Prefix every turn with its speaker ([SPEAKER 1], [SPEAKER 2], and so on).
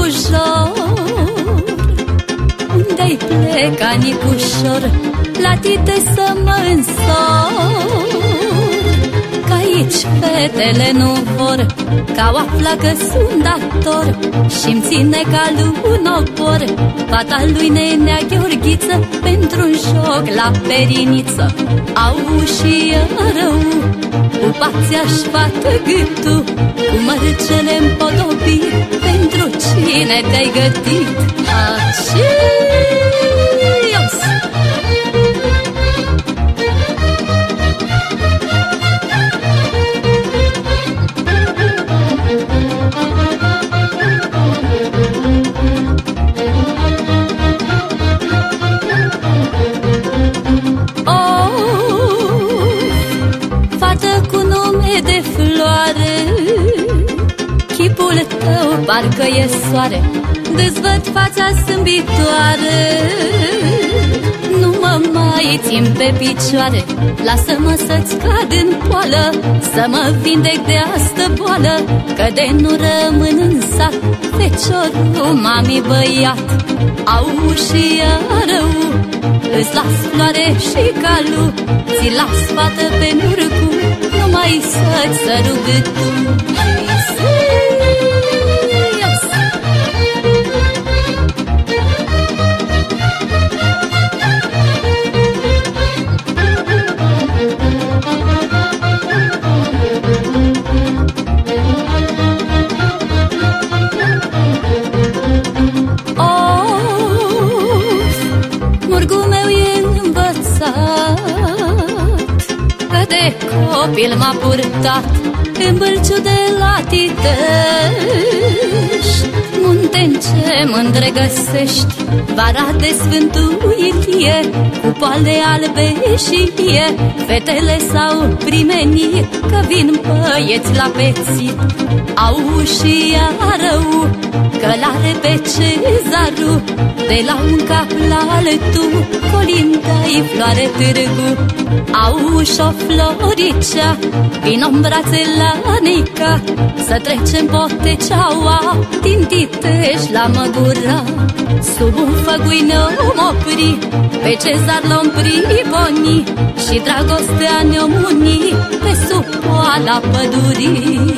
[SPEAKER 1] ușor Unde-ai pleca, Nicușor? La tine să mă însor? Că aici fetele nu vor Ca o afla că sunt dator. Și-mi ține calul un opor Fata lui Nenea Gheorghiță Pentru-un joc la periniță. Au și eu rău Pupați-aș fată gâtul cu mărâcele împodobi Pentru cine te-ai gătit? Aceea Chipul tău parcă e soare Dezvăd fața sâmbitoare Nu mă mai țin pe picioare Lasă-mă să-ți cad în poală Să mă vindec de astă boală Că de nu rămân în sat Feciorul mami băiat. Au și rău Îți las floare și calu Ți las fată pe nurcu mai să-ți sărut tu de copil m-a purtat În bâlciu de la Tităș. Munte ce mândre găsești Vara de Sfântul Ilie Cu poale albe și ie Fetele s-au primenit Că vin băieți la pețit Au și rău Că l-are pe cezaru De la un cap la altul Colinda-i floare târgu. Au și-o floricea Vin în brațe la Nica Să trecem poteceaua Din Titeș la Măgura. Sub un făgui ne-om opri Pe cezar l-om priboni Și dragostea ne-om uni Pe sub poala pădurii